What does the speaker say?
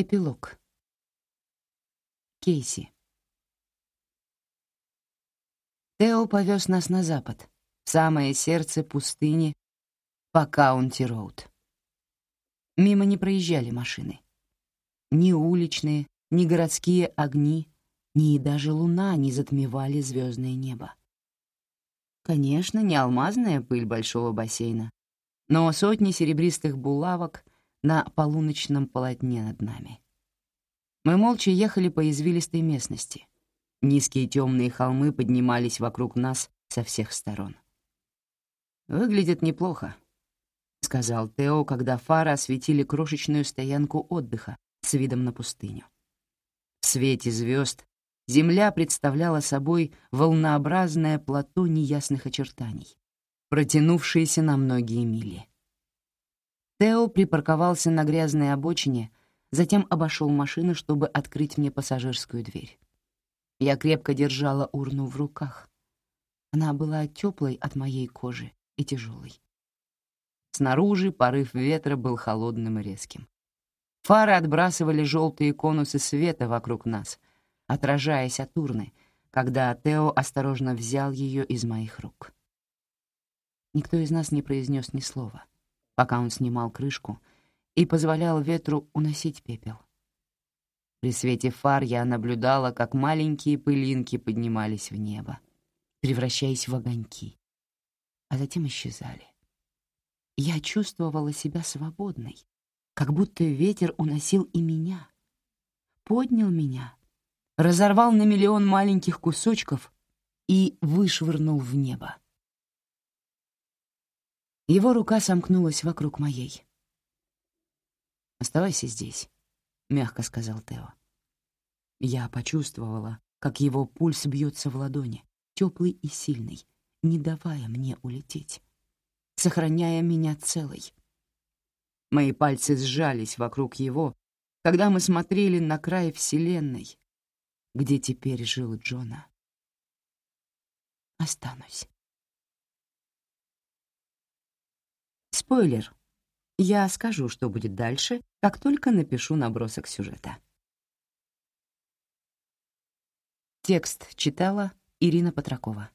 Эпилог. Кейси. Тео повез нас на запад, в самое сердце пустыни по Каунти-Роуд. Мимо не проезжали машины. Ни уличные, ни городские огни, ни даже луна не затмевали звездное небо. Конечно, не алмазная пыль большого бассейна, но сотни серебристых булавок на полуночном полотне над нами. Мы молча ехали по извилистой местности. Низкие темные холмы поднимались вокруг нас со всех сторон. «Выглядит неплохо», — сказал Тео, когда фары осветили крошечную стоянку отдыха с видом на пустыню. В свете звезд земля представляла собой волнообразное плато неясных очертаний, протянувшееся на многие мили. Тео припарковался на грязной обочине, затем обошел машину, чтобы открыть мне пассажирскую дверь. Я крепко держала урну в руках. Она была теплой от моей кожи и тяжелой. Снаружи порыв ветра был холодным и резким. Фары отбрасывали желтые конусы света вокруг нас, отражаясь от урны, когда Тео осторожно взял ее из моих рук. Никто из нас не произнес ни слова — пока он снимал крышку и позволял ветру уносить пепел. При свете фар я наблюдала, как маленькие пылинки поднимались в небо, превращаясь в огоньки, а затем исчезали. Я чувствовала себя свободной, как будто ветер уносил и меня, поднял меня, разорвал на миллион маленьких кусочков и вышвырнул в небо. Его рука сомкнулась вокруг моей. «Оставайся здесь», — мягко сказал Тео. Я почувствовала, как его пульс бьется в ладони, теплый и сильный, не давая мне улететь, сохраняя меня целой. Мои пальцы сжались вокруг его, когда мы смотрели на край Вселенной, где теперь жил Джона. Останусь. Спойлер. Я скажу, что будет дальше, как только напишу набросок сюжета. Текст читала Ирина Патракова.